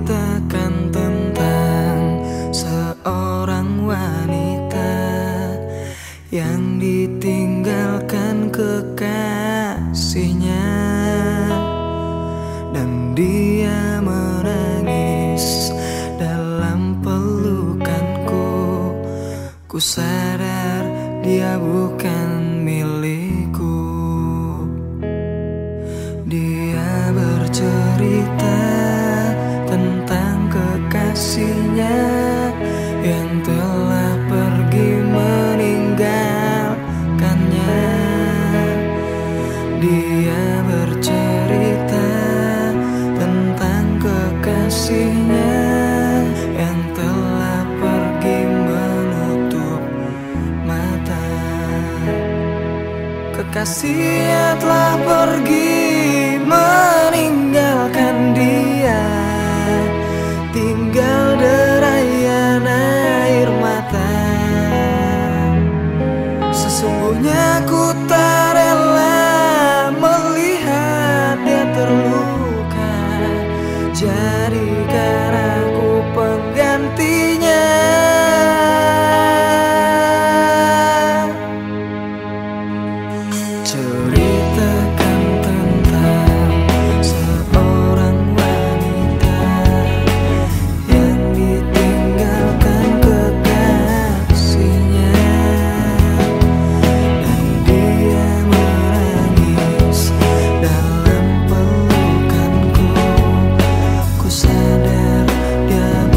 menceritakan tentang seorang wanita yang ditinggalkan kekasihnya. Dan dia menangis dalam pelukanku. Ku sayang Kekasihnya telah pergi again